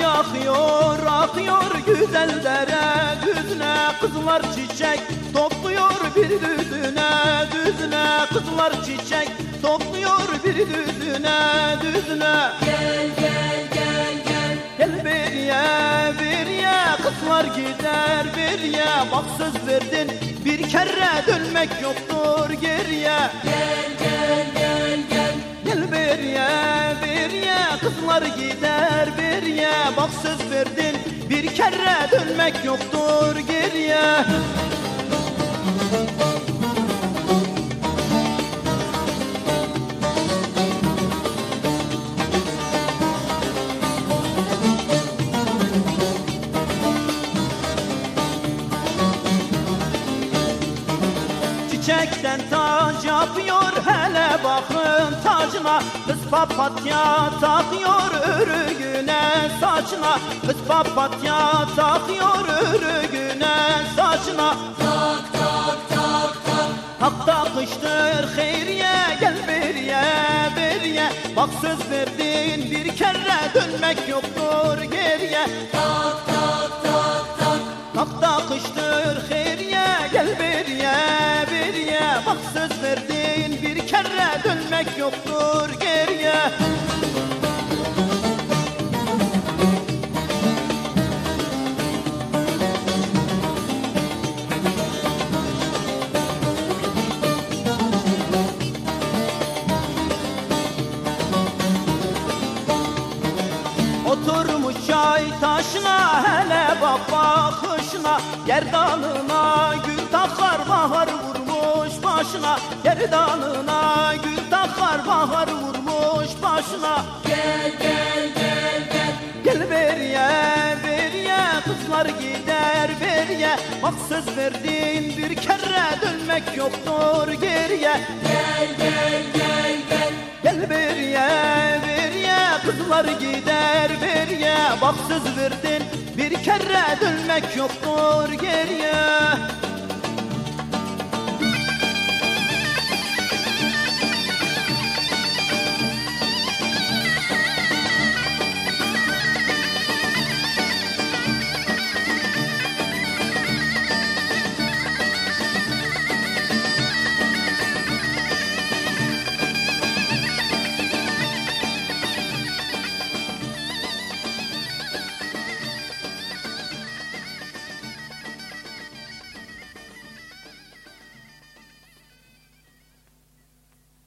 akıyor akıyor güzel dere düzüne Kızlar çiçek topluyor bir düzüne. Düzüne Kızlar çiçek topluyor bir düzüne. Düzüne Gel gel gel gel. Gel beriye beriye kızlar gider beriye Bak söz verdin bir kere dönmek yoktur geriye. Gel gel gel gel. Gel beriye beriye kızlar gider beriye Bak söz verdin bir kere dönmek yoktur geriye Çiçekten tac yapıyor hele bakın tacına. Kız papatya takıyor örgüne saçına. Kız papatya takıyor örgüne saçına. Tak tak tak tak. Hak takıştır hayriye gel beriye beriye Bak söz verdin bir kere dönmek yoktur geriye. Tak tak tak tak. Hak takıştır söz verdin bir kere dönmek yoktur geriye. Oturmuş çay taşına hele bak bakışına Gerdanına başına Gerdanına gül takar bahar vurmuş başına. Gel gel gel gel. Gel beriye beriye kızlar gider beriye Bak söz verdin bir kere dönmek yoktur geriye. Gel gel gel gel. Gel beriye beriye kızlar gider beriye Bak söz verdin bir kere dönmek yoktur geriye